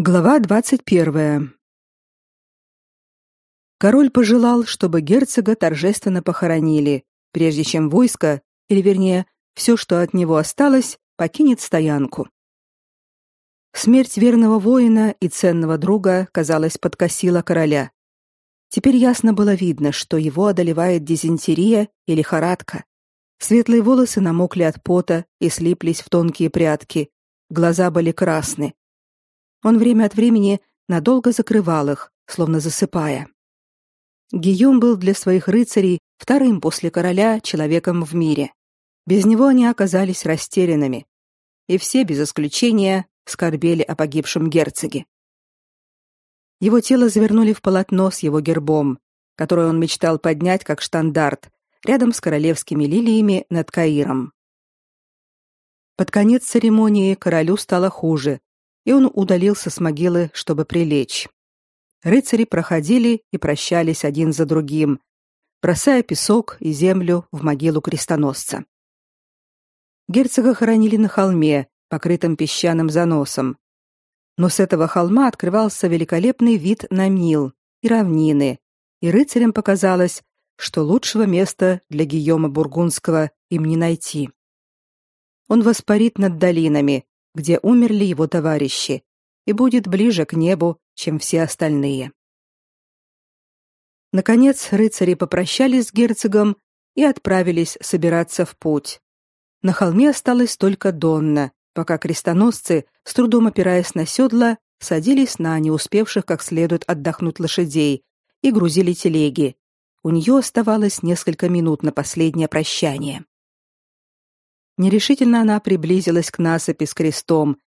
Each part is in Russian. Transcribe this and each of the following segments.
Глава двадцать первая. Король пожелал, чтобы герцога торжественно похоронили, прежде чем войско, или вернее, все, что от него осталось, покинет стоянку. Смерть верного воина и ценного друга, казалось, подкосила короля. Теперь ясно было видно, что его одолевает дизентерия и лихорадка. Светлые волосы намокли от пота и слиплись в тонкие прядки, глаза были красны. Он время от времени надолго закрывал их, словно засыпая. Гийом был для своих рыцарей вторым после короля человеком в мире. Без него они оказались растерянными, и все без исключения скорбели о погибшем герцоге. Его тело завернули в полотно с его гербом, которое он мечтал поднять как штандарт рядом с королевскими лилиями над Каиром. Под конец церемонии королю стало хуже, и он удалился с могилы, чтобы прилечь. Рыцари проходили и прощались один за другим, бросая песок и землю в могилу крестоносца. Герцога хоронили на холме, покрытом песчаным заносом. Но с этого холма открывался великолепный вид на Нил и равнины, и рыцарям показалось, что лучшего места для Гийома Бургундского им не найти. Он воспарит над долинами, где умерли его товарищи, и будет ближе к небу, чем все остальные. Наконец рыцари попрощались с герцогом и отправились собираться в путь. На холме осталась только Донна, пока крестоносцы, с трудом опираясь на седла, садились на не успевших как следует отдохнуть лошадей и грузили телеги. У нее оставалось несколько минут на последнее прощание. Нерешительно она приблизилась к насыпи с крестом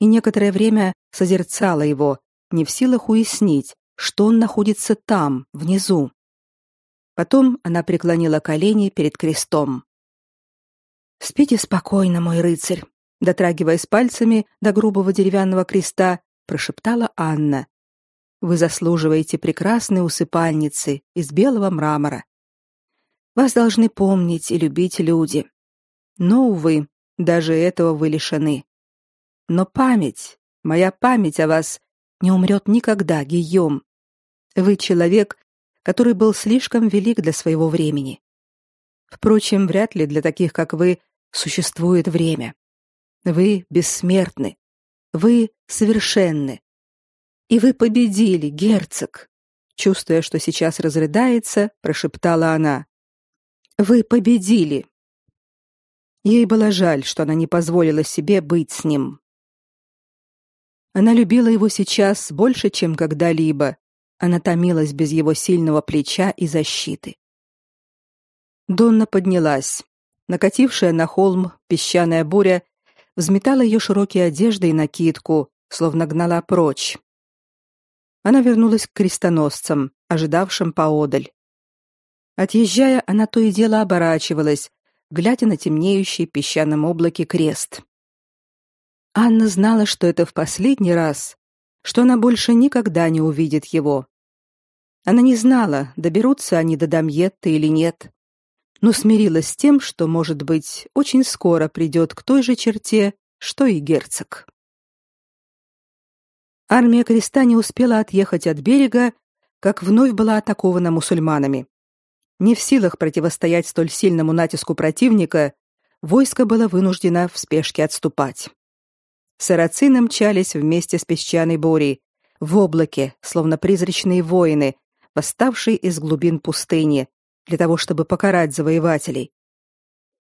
и некоторое время созерцала его, не в силах уяснить, что он находится там, внизу. Потом она преклонила колени перед крестом. «Спите спокойно, мой рыцарь», дотрагиваясь пальцами до грубого деревянного креста, прошептала Анна. «Вы заслуживаете прекрасной усыпальницы из белого мрамора. Вас должны помнить и любить люди. Но, увы, даже этого вы лишены. Но память, моя память о вас не умрет никогда, Гийом. Вы человек, который был слишком велик для своего времени. Впрочем, вряд ли для таких, как вы, существует время. Вы бессмертны. Вы совершенны. И вы победили, герцог. Чувствуя, что сейчас разрыдается, прошептала она. Вы победили. Ей было жаль, что она не позволила себе быть с ним. Она любила его сейчас больше, чем когда-либо. Она томилась без его сильного плеча и защиты. Донна поднялась. Накатившая на холм песчаная буря взметала ее широкие одежды и накидку, словно гнала прочь. Она вернулась к крестоносцам, ожидавшим поодаль. Отъезжая, она то и дело оборачивалась, глядя на темнеющий песчаном облаке крест. Анна знала, что это в последний раз, что она больше никогда не увидит его. Она не знала, доберутся они до Дамьетты или нет, но смирилась с тем, что, может быть, очень скоро придет к той же черте, что и герцог. Армия креста не успела отъехать от берега, как вновь была атакована мусульманами. Не в силах противостоять столь сильному натиску противника, войско было вынуждено в спешке отступать. Сарацины мчались вместе с песчаной бурей, в облаке, словно призрачные воины, восставшие из глубин пустыни, для того, чтобы покарать завоевателей.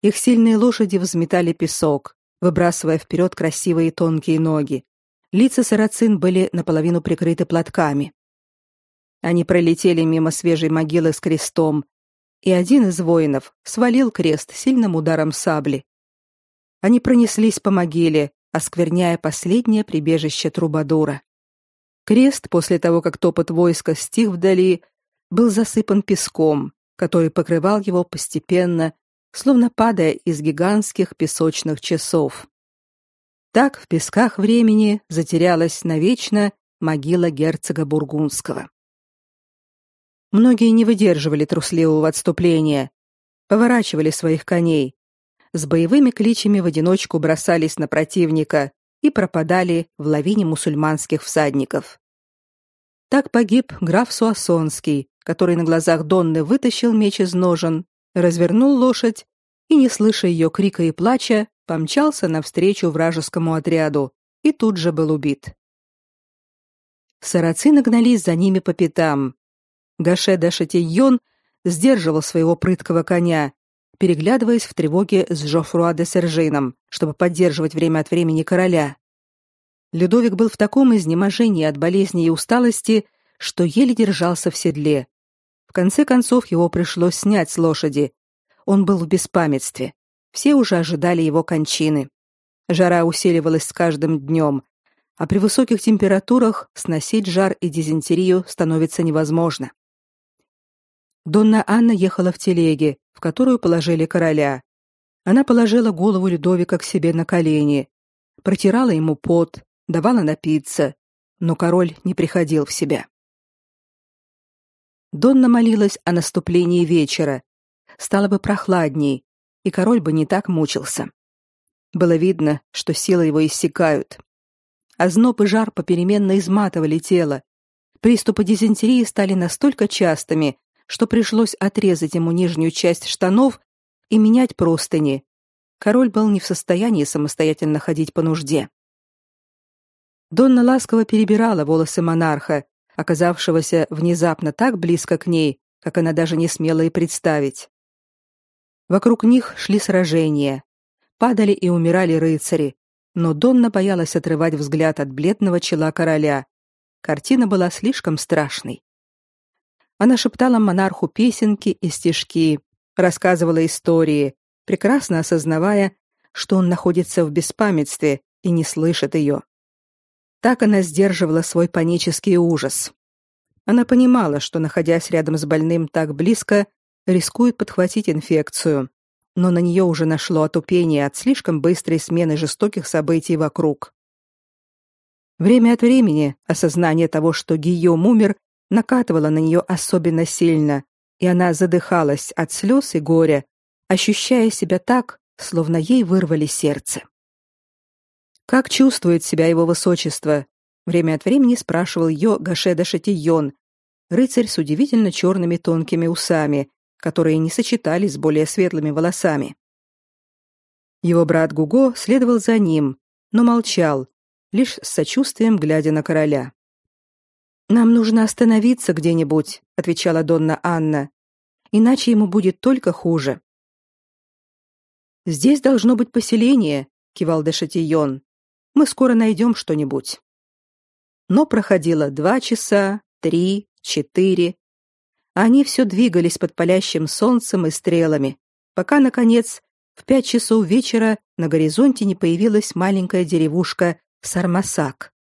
Их сильные лошади взметали песок, выбрасывая вперед красивые тонкие ноги. Лица сарацин были наполовину прикрыты платками. Они пролетели мимо свежей могилы с крестом, и один из воинов свалил крест сильным ударом сабли. Они пронеслись по могиле, оскверняя последнее прибежище Трубадура. Крест, после того, как топот войска стих вдали, был засыпан песком, который покрывал его постепенно, словно падая из гигантских песочных часов. Так в песках времени затерялась навечно могила герцога Бургундского. Многие не выдерживали трусливого отступления, поворачивали своих коней, с боевыми кличами в одиночку бросались на противника и пропадали в лавине мусульманских всадников. Так погиб граф Суассонский, который на глазах Донны вытащил меч из ножен, развернул лошадь и, не слыша ее крика и плача, помчался навстречу вражескому отряду и тут же был убит. Сарацины гнались за ними по пятам. Гаше де Шатийон сдерживал своего прыткого коня, переглядываясь в тревоге с Жофруа де Сержином, чтобы поддерживать время от времени короля. Людовик был в таком изнеможении от болезни и усталости, что еле держался в седле. В конце концов его пришлось снять с лошади. Он был в беспамятстве. Все уже ожидали его кончины. Жара усиливалась с каждым днем, а при высоких температурах сносить жар и дизентерию становится невозможно. Донна Анна ехала в телеге, в которую положили короля. Она положила голову Людовика к себе на колени, протирала ему пот, давала напиться, но король не приходил в себя. Донна молилась о наступлении вечера. Стало бы прохладней, и король бы не так мучился. Было видно, что силы его иссякают. Озноб и жар попеременно изматывали тело. Приступы дизентерии стали настолько частыми, что пришлось отрезать ему нижнюю часть штанов и менять простыни. Король был не в состоянии самостоятельно ходить по нужде. Донна ласково перебирала волосы монарха, оказавшегося внезапно так близко к ней, как она даже не смела и представить. Вокруг них шли сражения. Падали и умирали рыцари, но Донна боялась отрывать взгляд от бледного чела короля. Картина была слишком страшной. Она шептала монарху песенки и стишки, рассказывала истории, прекрасно осознавая, что он находится в беспамятстве и не слышит ее. Так она сдерживала свой панический ужас. Она понимала, что находясь рядом с больным так близко, рискует подхватить инфекцию, но на нее уже нашло отупение от слишком быстрой смены жестоких событий вокруг. Время от времени осознание того, что Гийом умер, накатывало на нее особенно сильно, и она задыхалась от слез и горя, ощущая себя так, словно ей вырвали сердце. Как чувствует себя его высочество? Время от времени спрашивал ее Гашеда Шатийон, рыцарь с удивительно черными тонкими усами, которые не сочетались с более светлыми волосами. Его брат Гуго следовал за ним, но молчал, лишь с сочувствием глядя на короля. Нам нужно остановиться где-нибудь, отвечала Донна Анна. Иначе ему будет только хуже. Здесь должно быть поселение, кивал де Шатийон. Мы скоро найдем что-нибудь. Но проходило два часа, три, четыре, они все двигались под палящим солнцем и стрелами, пока наконец в пять часов вечера на горизонте не появилась маленькая деревушка Сармасак.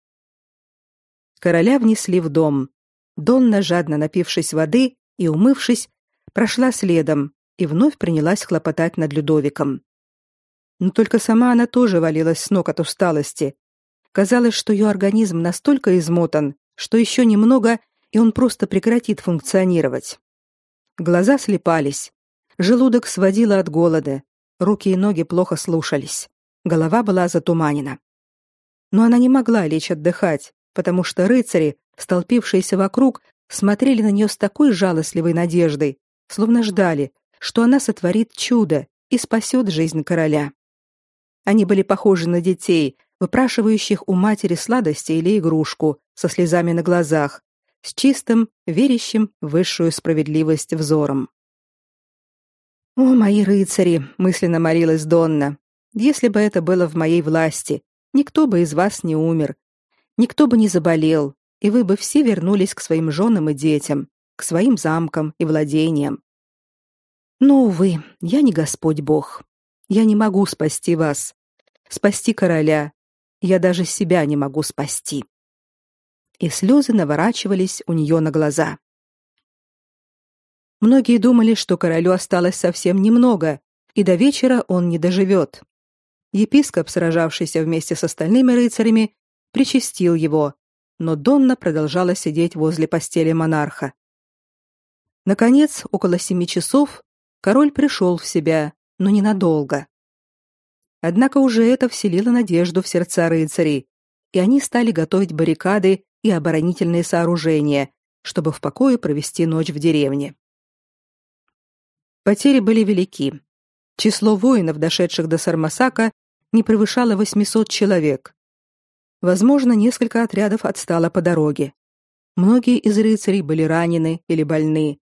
Короля внесли в дом. Донна, жадно напившись воды и умывшись, прошла следом и вновь принялась хлопотать над Людовиком. Но только сама она тоже валилась с ног от усталости. Казалось, что ее организм настолько измотан, что еще немного и он просто прекратит функционировать. Глаза слепались, желудок сводило от голода, руки и ноги плохо слушались, голова была затуманена. Но она не могла лечь отдыхать, потому что рыцари, столпившиеся вокруг, смотрели на нее с такой жалостливой надеждой, словно ждали, что она сотворит чудо и спасет жизнь короля. Они были похожи на детей, выпрашивающих у матери сладости или игрушку, со слезами на глазах, с чистым, верящим в высшую справедливость взором. «О, мои рыцари!» — мысленно молилась Донна. «Если бы это было в моей власти, никто бы из вас не умер, никто бы не заболел, и вы бы все вернулись к своим женам и детям, к своим замкам и владениям. Но, увы, я не Господь Бог. Я не могу спасти вас, спасти короля. Я даже себя не могу спасти» и слезы наворачивались у нее на глаза. Многие думали, что королю осталось совсем немного, и до вечера он не доживет. Епископ, сражавшийся вместе с остальными рыцарями, причастил его, но Донна продолжала сидеть возле постели монарха. Наконец, около семи часов, король пришел в себя, но ненадолго. Однако уже это вселило надежду в сердца рыцарей, и они стали готовить баррикады и оборонительные сооружения, чтобы в покое провести ночь в деревне. Потери были велики. Число воинов, дошедших до Сармасака, не превышало 800 человек. Возможно, несколько отрядов отстало по дороге. Многие из рыцарей были ранены или больны.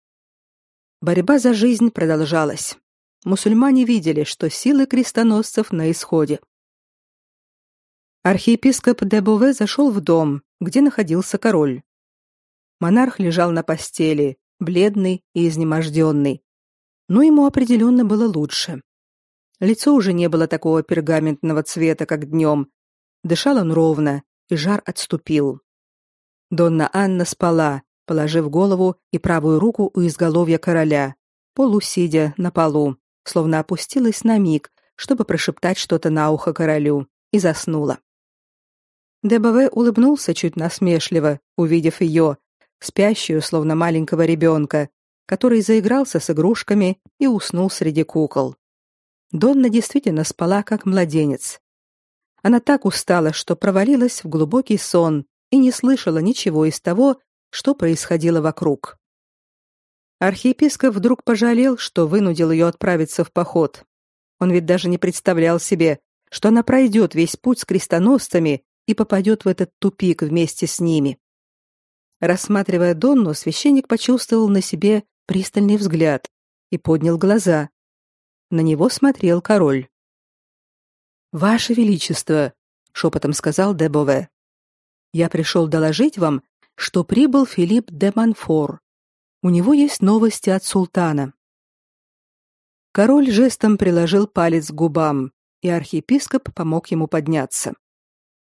Борьба за жизнь продолжалась. Мусульмане видели, что силы крестоносцев на исходе. Архиепископ Дебове зашел в дом, где находился король. Монарх лежал на постели, бледный и изнеможденный. Но ему определенно было лучше. Лицо уже не было такого пергаментного цвета, как днем. Дышал он ровно, и жар отступил. Донна Анна спала, положив голову и правую руку у изголовья короля, полусидя на полу, словно опустилась на миг, чтобы прошептать что-то на ухо королю, и заснула. Дебаве улыбнулся чуть насмешливо, увидев ее, спящую, словно маленького ребенка, который заигрался с игрушками и уснул среди кукол. Донна действительно спала как младенец. Она так устала, что провалилась в глубокий сон и не слышала ничего из того, что происходило вокруг. Архиепископ вдруг пожалел, что вынудил ее отправиться в поход. Он ведь даже не представлял себе, что она пройдет весь путь с крестоносцами и попадет в этот тупик вместе с ними. Рассматривая Донну, священник почувствовал на себе пристальный взгляд и поднял глаза. На него смотрел король. «Ваше Величество», — шепотом сказал Дебове, — «я пришел доложить вам, что прибыл Филипп де Манфор. У него есть новости от султана». Король жестом приложил палец к губам, и архиепископ помог ему подняться.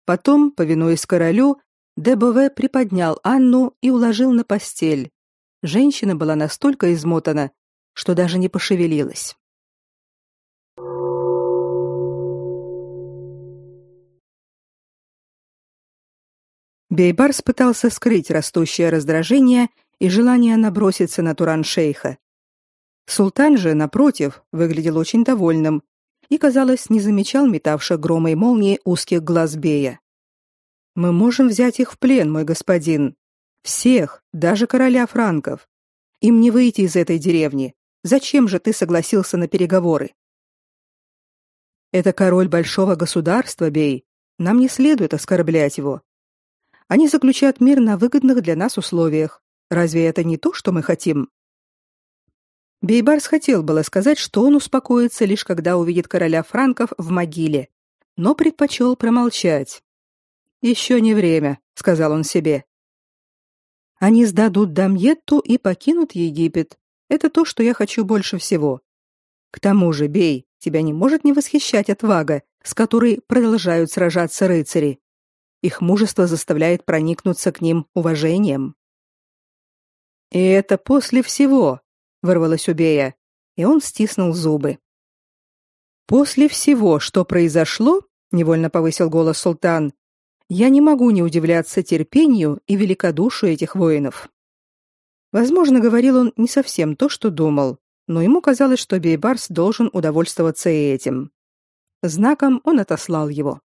Потом, повинуясь королю, Дебове приподнял Анну и уложил на постель. Женщина была настолько измотана, что даже не пошевелилась. Бейбарс пытался скрыть растущее раздражение и желание наброситься на Туран-шейха. Султан же, напротив, выглядел очень довольным и, казалось, не замечал метавших грома и молнии узких глаз Бея. «Мы можем взять их в плен, мой господин. Всех, даже короля франков. Им не выйти из этой деревни. Зачем же ты согласился на переговоры?» «Это король большого государства, Бей. Нам не следует оскорблять его. Они заключают мир на выгодных для нас условиях. Разве это не то, что мы хотим?» Бейбарс хотел было сказать, что он успокоится лишь когда увидит короля франков в могиле, но предпочел промолчать. «Еще не время», — сказал он себе. «Они сдадут Дамьетту и покинут Египет. Это то, что я хочу больше всего. К тому же, Бей, тебя не может не восхищать отвага, с которой продолжают сражаться рыцари. Их мужество заставляет проникнуться к ним уважением». «И это после всего», вырвалось у и он стиснул зубы. После всего, что произошло, невольно повысил голос султан. Я не могу не удивляться терпению и великодушию этих воинов. Возможно, говорил он не совсем то, что думал, но ему казалось, что Бейбарс должен удовольствоваться и этим. Знаком он отослал его.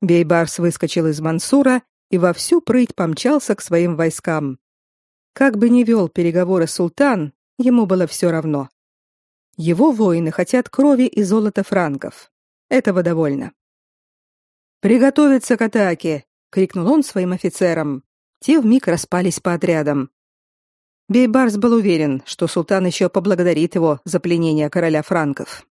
Бейбарс выскочил из Мансура и во всю прыть помчался к своим войскам. Как бы ни вел переговоры султан, ему было все равно. Его воины хотят крови и золота франков. Этого довольно. «Приготовиться к атаке!» — крикнул он своим офицерам. Те вмиг распались по отрядам. Бейбарс был уверен, что султан еще поблагодарит его за пленение короля франков.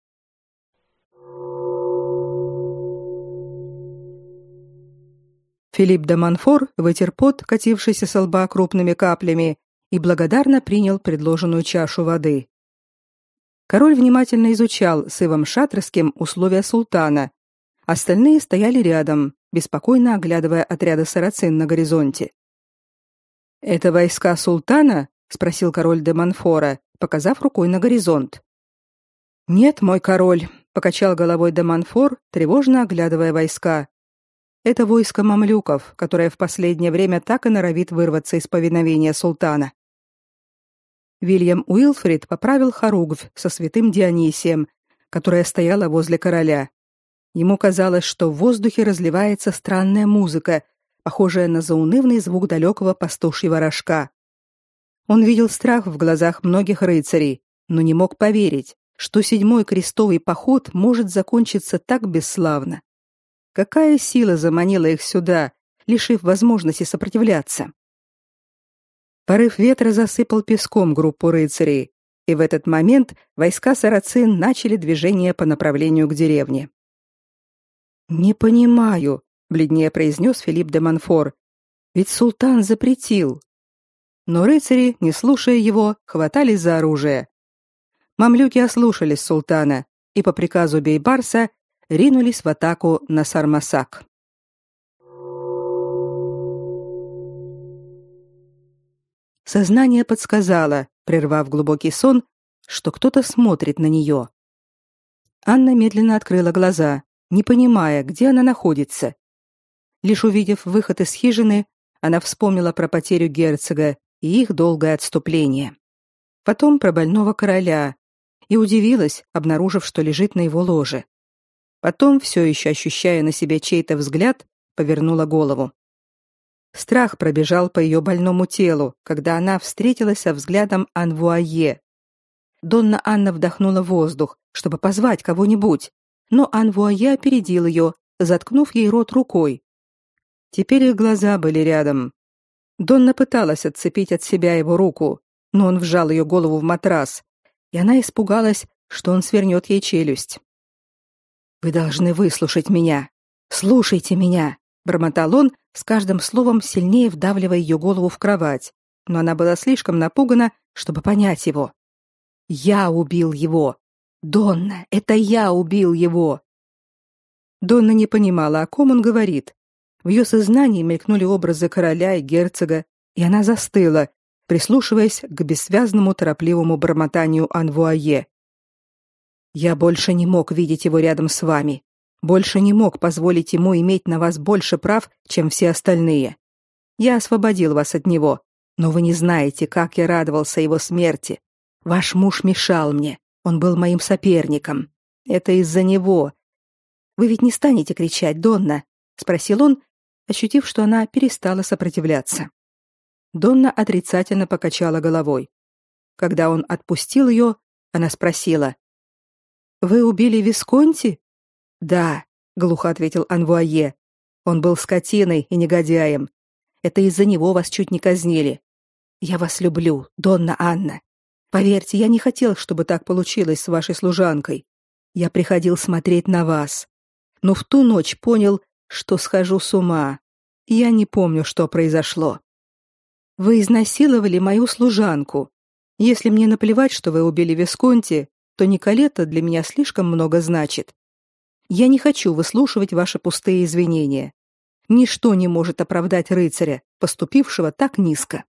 Филипп де Монфор вытер пот, катившийся с лба крупными каплями, и благодарно принял предложенную чашу воды. Король внимательно изучал с Ивом Шатрским условия султана. Остальные стояли рядом, беспокойно оглядывая отряды сарацин на горизонте. «Это войска султана?» — спросил король де Монфора, показав рукой на горизонт. «Нет, мой король», — покачал головой де Монфор, тревожно оглядывая войска. Это войско мамлюков, которое в последнее время так и норовит вырваться из повиновения султана. Вильям Уилфрид поправил хоругвь со святым Дионисием, которая стояла возле короля. Ему казалось, что в воздухе разливается странная музыка, похожая на заунывный звук далекого пастушьего рожка. Он видел страх в глазах многих рыцарей, но не мог поверить, что седьмой крестовый поход может закончиться так бесславно. Какая сила заманила их сюда, лишив возможности сопротивляться? Порыв ветра засыпал песком группу рыцарей, и в этот момент войска сарацин начали движение по направлению к деревне. «Не понимаю», — бледнее произнес Филипп де Монфор. «Ведь султан запретил». Но рыцари, не слушая его, хватались за оружие. Мамлюки ослушались султана и по приказу Бейбарса ринулись в атаку на Сармасак. Сознание подсказало, прервав глубокий сон, что кто-то смотрит на нее. Анна медленно открыла глаза, не понимая, где она находится. Лишь увидев выход из хижины, она вспомнила про потерю герцога и их долгое отступление. Потом про больного короля и удивилась, обнаружив, что лежит на его ложе. Потом, все еще ощущая на себе чей-то взгляд, повернула голову. Страх пробежал по ее больному телу, когда она встретилась со взглядом Анвуае. Донна Анна вдохнула воздух, чтобы позвать кого-нибудь, но Анвуае опередил ее, заткнув ей рот рукой. Теперь их глаза были рядом. Донна пыталась отцепить от себя его руку, но он вжал ее голову в матрас, и она испугалась, что он свернет ей челюсть. «Вы должны выслушать меня. Слушайте меня», — бормотал он, с каждым словом сильнее вдавливая ее голову в кровать, но она была слишком напугана, чтобы понять его. Я убил его. Донна, это я убил его. Донна не понимала, о ком он говорит. В ее сознании мелькнули образы короля и герцога, и она застыла, прислушиваясь к бессвязному торопливому бормотанию Анвуае. Я больше не мог видеть его рядом с вами больше не мог позволить ему иметь на вас больше прав, чем все остальные. Я освободил вас от него, но вы не знаете, как я радовался его смерти. Ваш муж мешал мне, он был моим соперником. Это из-за него. Вы ведь не станете кричать, Донна, спросил он, ощутив, что она перестала сопротивляться. Донна отрицательно покачала головой. Когда он отпустил ее, она спросила: "Вы убили Висконти?" Да, глухо ответил Анвуае. Он был скотиной и негодяем. Это из-за него вас чуть не казнили. Я вас люблю, Донна Анна. Поверьте, я не хотел, чтобы так получилось с вашей служанкой. Я приходил смотреть на вас, но в ту ночь понял, что схожу с ума. Я не помню, что произошло. Вы изнасиловали мою служанку. Если мне наплевать, что вы убили Висконти, то Николета для меня слишком много значит. Я не хочу выслушивать ваши пустые извинения. Ничто не может оправдать рыцаря, поступившего так низко.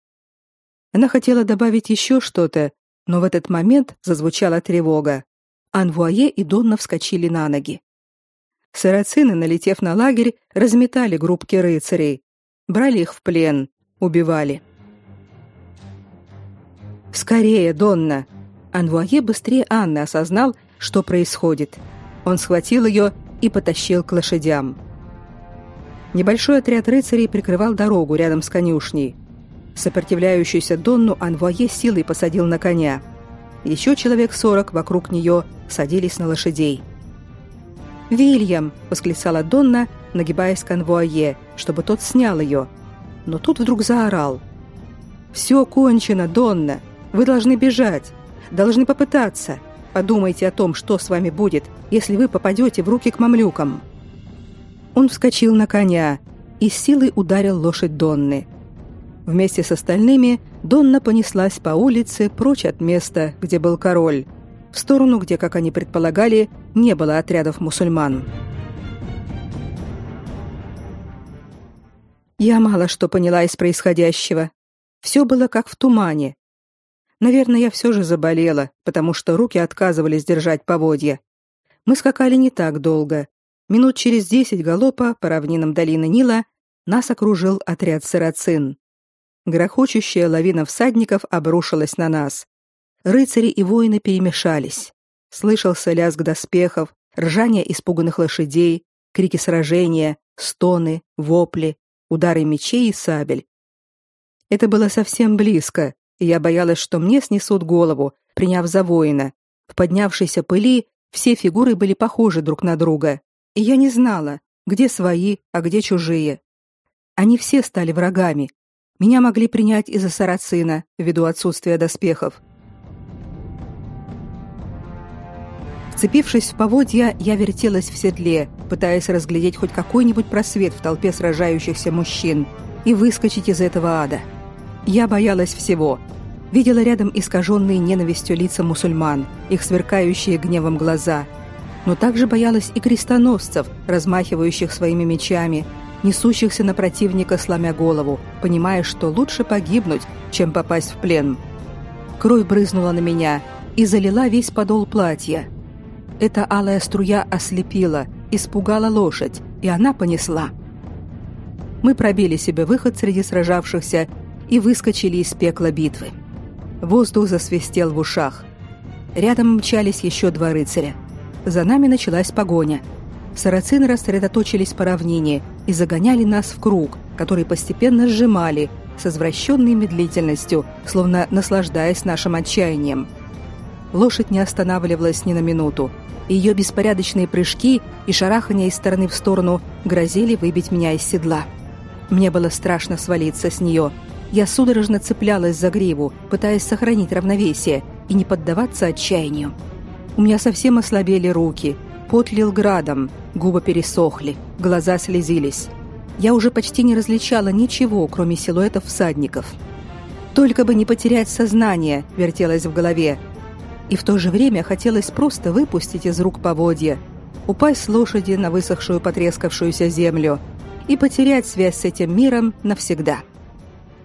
Она хотела добавить еще что-то, но в этот момент зазвучала тревога. Анвуае и Донна вскочили на ноги. Сарацины, налетев на лагерь, разметали группки рыцарей, брали их в плен, убивали. Скорее, Донна. Анвуае быстрее Анны осознал, что происходит. Он схватил ее и потащил к лошадям. Небольшой отряд рыцарей прикрывал дорогу рядом с конюшней. Сопротивляющуюся Донну Анвуае силой посадил на коня. Еще человек сорок вокруг нее садились на лошадей. «Вильям!» — восклицала Донна, нагибаясь к Анвуае, чтобы тот снял ее. Но тут вдруг заорал. «Все кончено, Донна! Вы должны бежать! Должны попытаться! Подумайте о том, что с вами будет, если вы попадете в руки к мамлюкам. Он вскочил на коня и силой ударил лошадь Донны. Вместе с остальными Донна понеслась по улице прочь от места, где был король, в сторону, где, как они предполагали, не было отрядов мусульман. Я мало что поняла из происходящего. Все было как в тумане, Наверное, я все же заболела, потому что руки отказывались держать поводья. Мы скакали не так долго. Минут через десять галопа по равнинам долины Нила нас окружил отряд сарацин. Грохочущая лавина всадников обрушилась на нас. Рыцари и воины перемешались. Слышался лязг доспехов, ржание испуганных лошадей, крики сражения, стоны, вопли, удары мечей и сабель. Это было совсем близко, и я боялась, что мне снесут голову, приняв за воина. В поднявшейся пыли все фигуры были похожи друг на друга, и я не знала, где свои, а где чужие. Они все стали врагами. Меня могли принять из-за сарацина ввиду отсутствия доспехов. Вцепившись в поводья, я вертелась в седле, пытаясь разглядеть хоть какой-нибудь просвет в толпе сражающихся мужчин и выскочить из этого ада. Я боялась всего. Видела рядом искаженные ненавистью лица мусульман, их сверкающие гневом глаза. Но также боялась и крестоносцев, размахивающих своими мечами, несущихся на противника, сломя голову, понимая, что лучше погибнуть, чем попасть в плен. Кровь брызнула на меня и залила весь подол платья. Эта алая струя ослепила, испугала лошадь, и она понесла. Мы пробили себе выход среди сражавшихся и выскочили из пекла битвы. Воздух засвистел в ушах. Рядом мчались еще два рыцаря. За нами началась погоня. Сарацины рассредоточились по равнине и загоняли нас в круг, который постепенно сжимали с извращенной медлительностью, словно наслаждаясь нашим отчаянием. Лошадь не останавливалась ни на минуту, ее беспорядочные прыжки и шарахания из стороны в сторону грозили выбить меня из седла. Мне было страшно свалиться с нее. Я судорожно цеплялась за гриву, пытаясь сохранить равновесие и не поддаваться отчаянию. У меня совсем ослабели руки, пот лил градом, губы пересохли, глаза слезились. Я уже почти не различала ничего, кроме силуэтов всадников. Только бы не потерять сознание, вертелось в голове, и в то же время хотелось просто выпустить из рук поводья, упасть с лошади на высохшую потрескавшуюся землю и потерять связь с этим миром навсегда.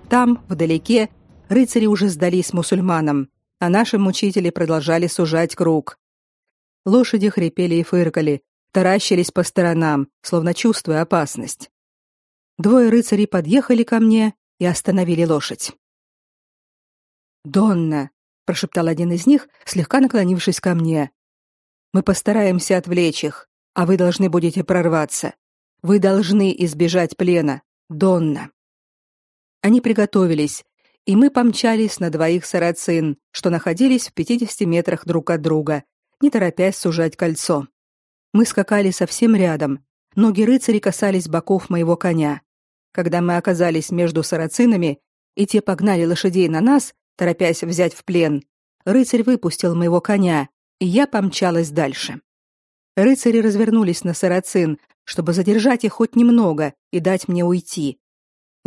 Там, вдалеке, рыцари уже сдались мусульманам, а наши мучители продолжали сужать круг. Лошади хрипели и фыркали, таращились по сторонам, словно чувствуя опасность. Двое рыцарей подъехали ко мне и остановили лошадь. «Донна!» прошептал один из них, слегка наклонившись ко мне. Мы постараемся отвлечь их, а вы должны будете прорваться. Вы должны избежать плена, Донна. Они приготовились, и мы помчались на двоих сарацин, что находились в 50 метрах друг от друга, не торопясь сужать кольцо. Мы скакали совсем рядом. Ноги рыцарей касались боков моего коня. Когда мы оказались между сарацинами, и те погнали лошадей на нас, торопясь взять в плен, рыцарь выпустил моего коня, и я помчалась дальше. Рыцари развернулись на сарацин, чтобы задержать их хоть немного и дать мне уйти.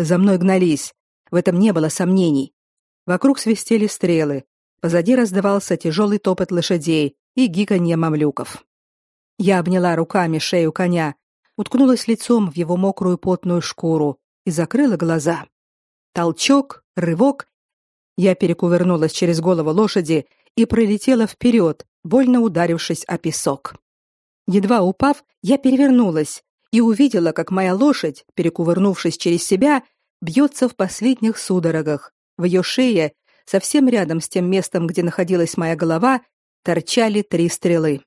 За мной гнались, в этом не было сомнений. Вокруг свистели стрелы, позади раздавался тяжелый топот лошадей и гиканье мамлюков. Я обняла руками шею коня, уткнулась лицом в его мокрую потную шкуру и закрыла глаза. Толчок, рывок, я перекувырнулась через голову лошади и пролетела вперед, больно ударившись о песок. Едва упав, я перевернулась и увидела, как моя лошадь, перекувырнувшись через себя, бьется в последних судорогах. В ее шее, совсем рядом с тем местом, где находилась моя голова, торчали три стрелы.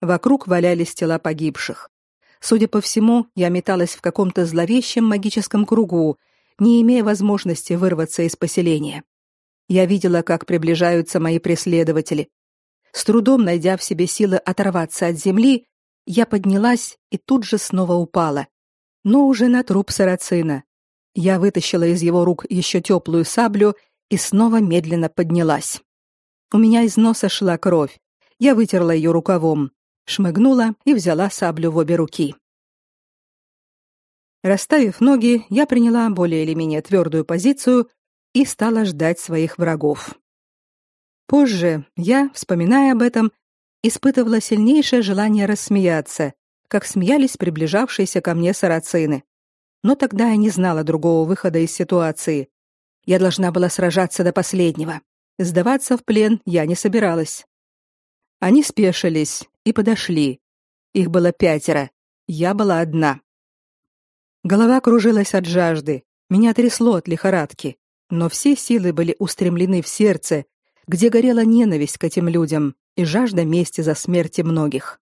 Вокруг валялись тела погибших. Судя по всему, я металась в каком-то зловещем магическом кругу, не имея возможности вырваться из поселения. Я видела, как приближаются мои преследователи. С трудом найдя в себе силы оторваться от земли, я поднялась и тут же снова упала. Но уже на труп сарацина. Я вытащила из его рук еще теплую саблю и снова медленно поднялась. У меня из носа шла кровь. Я вытерла ее рукавом, шмыгнула и взяла саблю в обе руки. Расставив ноги, я приняла более или менее твердую позицию и стала ждать своих врагов. Позже я, вспоминая об этом, испытывала сильнейшее желание рассмеяться, как смеялись приближавшиеся ко мне сарацины. Но тогда я не знала другого выхода из ситуации. Я должна была сражаться до последнего. Сдаваться в плен я не собиралась. Они спешились и подошли. Их было пятеро. Я была одна. Голова кружилась от жажды. Меня трясло от лихорадки но все силы были устремлены в сердце, где горела ненависть к этим людям, и жажда мести за смерти многих.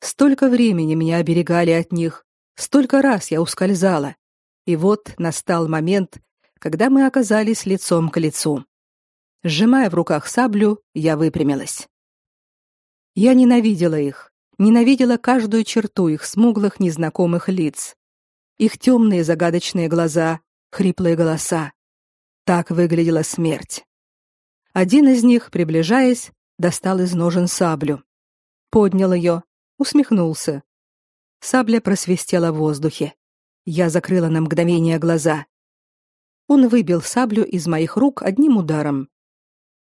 Столько времени меня оберегали от них, столько раз я ускользала. И вот настал момент, когда мы оказались лицом к лицу. Сжимая в руках саблю, я выпрямилась. Я ненавидела их, ненавидела каждую черту их смуглых незнакомых лиц. Их темные загадочные глаза, хриплые голоса. Так выглядела смерть. Один из них, приближаясь, достал из ножен саблю. Поднял ее, усмехнулся. Сабля просвистела в воздухе. Я закрыла на мгновение глаза. Он выбил саблю из моих рук одним ударом.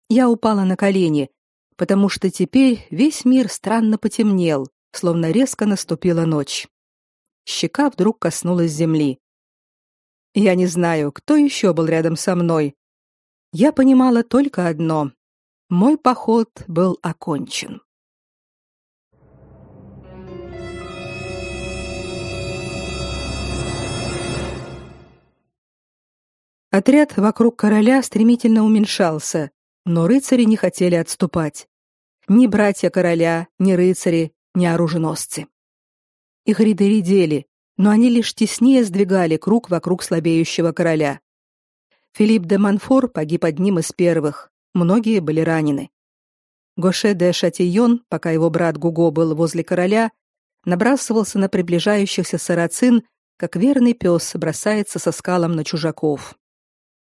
Я упала на колени, потому что теперь весь мир странно потемнел, словно резко наступила ночь. Щека вдруг коснулась земли. Я не знаю, кто еще был рядом со мной. Я понимала только одно: мой поход был окончен. Отряд вокруг короля стремительно уменьшался, но рыцари не хотели отступать. Ни братья короля, ни рыцари, ни оруженосцы. Их ряды редели, но они лишь теснее сдвигали круг вокруг слабеющего короля. Филипп де Монфор погиб одним из первых, многие были ранены. Гоше де Шатийон, пока его брат Гуго был возле короля, набрасывался на приближающихся сарацин, как верный пес бросается со скалом на чужаков.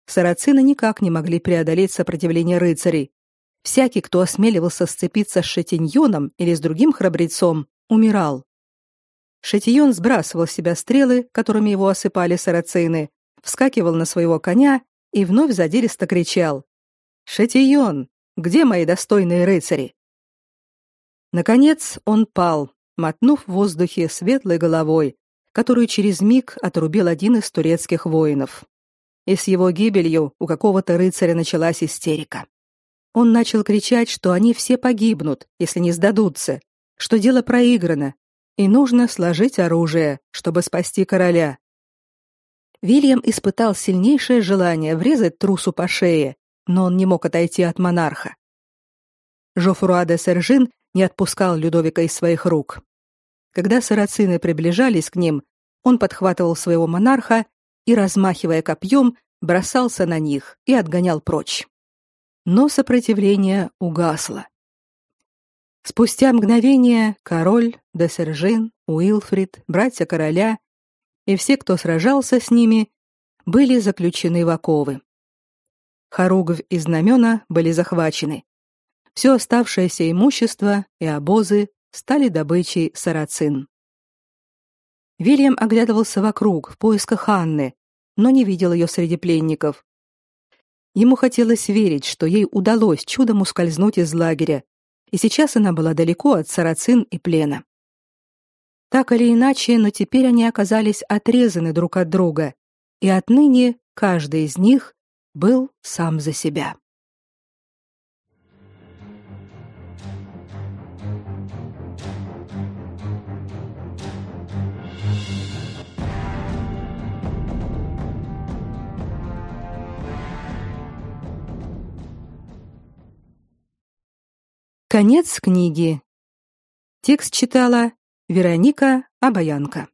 Сарацины никак не могли преодолеть сопротивление рыцарей. Всякий, кто осмеливался сцепиться с Шатиньоном или с другим храбрецом, умирал. Шатиньон сбрасывал с себя стрелы, которыми его осыпали сарацины, вскакивал на своего коня и вновь задиристо кричал: "Шатиньон, где мои достойные рыцари?" Наконец он пал, мотнув в воздухе светлой головой, которую через миг отрубил один из турецких воинов и с его гибелью у какого-то рыцаря началась истерика. Он начал кричать, что они все погибнут, если не сдадутся, что дело проиграно, и нужно сложить оружие, чтобы спасти короля. Вильям испытал сильнейшее желание врезать трусу по шее, но он не мог отойти от монарха. Жофруа де Сержин не отпускал Людовика из своих рук. Когда сарацины приближались к ним, он подхватывал своего монарха и, размахивая копьем, бросался на них и отгонял прочь. Но сопротивление угасло. Спустя мгновение король, Десержин, Уилфрид, братья короля и все, кто сражался с ними, были заключены в оковы. Хоругвь и знамена были захвачены. Все оставшееся имущество и обозы стали добычей сарацин. Вильям оглядывался вокруг в поисках Анны, но не видел ее среди пленников. Ему хотелось верить, что ей удалось чудом ускользнуть из лагеря, и сейчас она была далеко от сарацин и плена. Так или иначе, но теперь они оказались отрезаны друг от друга, и отныне каждый из них был сам за себя. Конец книги. Текст читала Вероника Обаянка.